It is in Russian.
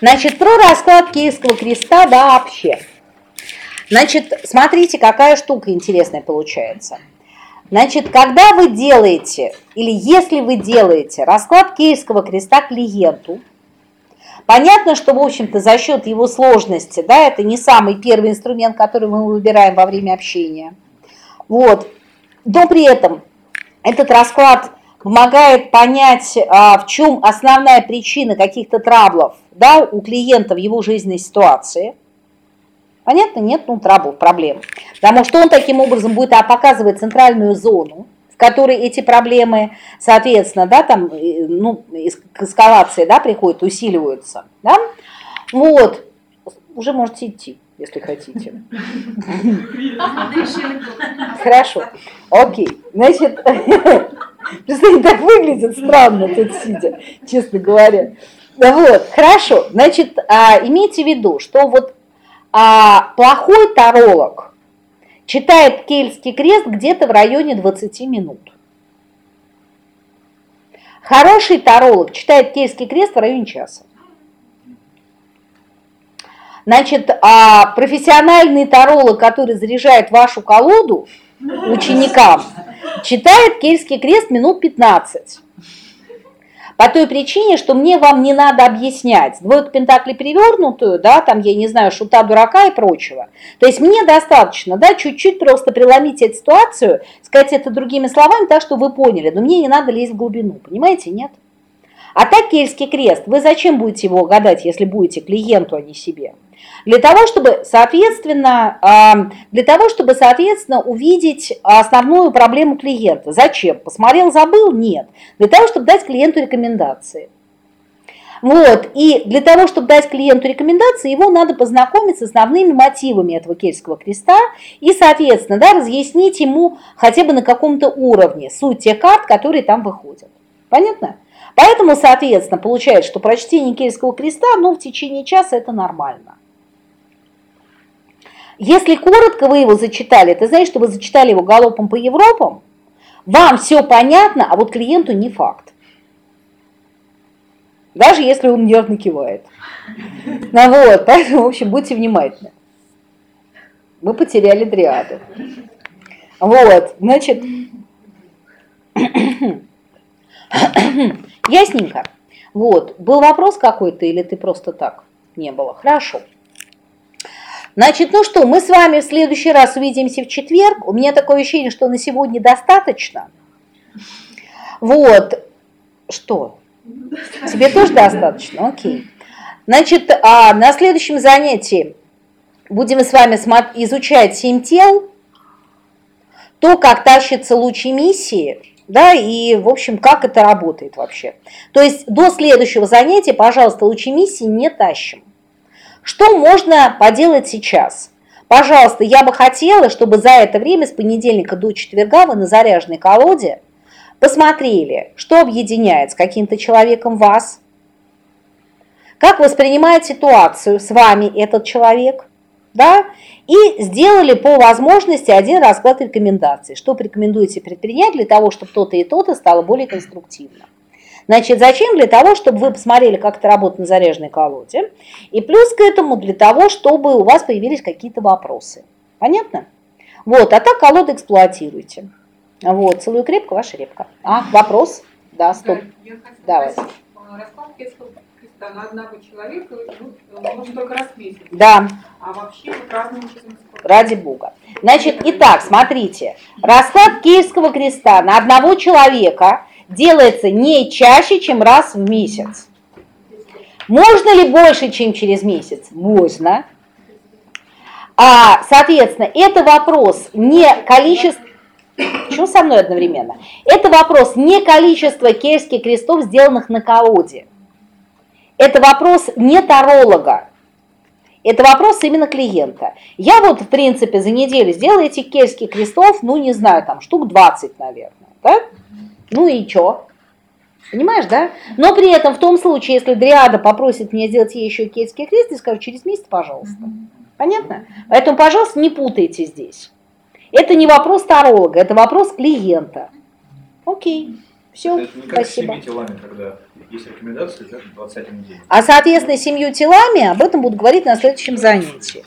Значит, про расклад Киевского креста вообще. Значит, смотрите, какая штука интересная получается. Значит, когда вы делаете, или если вы делаете расклад Киевского креста клиенту, понятно, что, в общем-то, за счет его сложности, да, это не самый первый инструмент, который мы выбираем во время общения. Вот. Но при этом этот расклад помогает понять, а, в чем основная причина каких-то траблов да, у клиента в его жизненной ситуации. Понятно? Нет, ну, траблов, проблем. Потому что он таким образом будет показывать центральную зону, в которой эти проблемы, соответственно, да, там, ну, к эскалации, да, приходят, усиливаются, да. Вот, уже можете идти если хотите. Хорошо. Окей. Значит, Представляете, так выглядит странно тут сидя, честно говоря. Вот, хорошо. Значит, а, имейте в виду, что вот а, плохой таролог читает Кельтский крест где-то в районе 20 минут. Хороший таролог читает Кельтский крест в районе часа. Значит, а профессиональный таролог, который заряжает вашу колоду ученикам, читает Кельтский крест минут 15. По той причине, что мне вам не надо объяснять двойку пентаклей перевернутую, да, там, я не знаю, шута дурака и прочего. То есть мне достаточно, да, чуть-чуть просто преломить эту ситуацию, сказать это другими словами, так, что вы поняли, но мне не надо лезть в глубину, понимаете, нет? А так Кельтский крест, вы зачем будете его гадать, если будете клиенту, а не себе? Для того, чтобы, соответственно, а, для того, чтобы, соответственно, увидеть основную проблему клиента. Зачем? Посмотрел, забыл? Нет. Для того, чтобы дать клиенту рекомендации. Вот, и для того, чтобы дать клиенту рекомендации, его надо познакомить с основными мотивами этого кельтского креста и, соответственно, да, разъяснить ему хотя бы на каком-то уровне суть тех карт, которые там выходят. Понятно? Поэтому, соответственно, получается, что прочтение кельтского креста, ну, в течение часа это нормально. Если коротко вы его зачитали, это значит, что вы зачитали его галопом по Европам, вам все понятно, а вот клиенту не факт. Даже если он нервно кивает. Ну вот, поэтому, в общем, будьте внимательны. Мы потеряли дриаду. Вот, значит, ясненько. Вот, был вопрос какой-то или ты просто так? Не было. Хорошо. Значит, ну что, мы с вами в следующий раз увидимся в четверг. У меня такое ощущение, что на сегодня достаточно. Вот. Что? Тебе тоже достаточно? Окей. Значит, а на следующем занятии будем с вами изучать семь тел, то, как тащится луч эмиссии, да, и, в общем, как это работает вообще. То есть до следующего занятия, пожалуйста, луч эмиссии не тащим. Что можно поделать сейчас? Пожалуйста, я бы хотела, чтобы за это время с понедельника до четверга вы на заряженной колоде посмотрели, что объединяет с каким-то человеком вас, как воспринимает ситуацию с вами этот человек, да, и сделали по возможности один расклад рекомендаций, что порекомендуете предпринять для того, чтобы то-то и то-то стало более конструктивно. Значит, зачем? Для того, чтобы вы посмотрели, как это работает на заряженной колоде. И плюс к этому для того, чтобы у вас появились какие-то вопросы. Понятно? Вот, а так колоду эксплуатируйте. Вот, целую крепко, ваша репка. А, вопрос? Да, стоп. Я хотела Давай. а, Расклад Креста на одного человека ну, можно только раз в месяц. Да, А вообще празднуем через сколько? ради бога. Значит, итак, смотрите. Расклад Киевского креста на одного человека делается не чаще, чем раз в месяц. Можно ли больше, чем через месяц? Можно. А, соответственно, это вопрос не количество... Почему со мной одновременно? Это вопрос не количества кельтских крестов, сделанных на колоде. Это вопрос не таролога. Это вопрос именно клиента. Я вот, в принципе, за неделю сделала этих кельтских крестов, ну, не знаю, там, штук 20, наверное. Да? Ну и что? Понимаешь, да? Но при этом в том случае, если Дриада попросит меня сделать ей еще кельтский крест, я скажу, через месяц, пожалуйста. Понятно? Поэтому, пожалуйста, не путайте здесь. Это не вопрос таролога, это вопрос клиента. Окей. Все, Это не как с спасибо. всеми телами, когда есть рекомендации, да, 21 день. А, соответственно, семью телами об этом буду говорить на следующем занятии.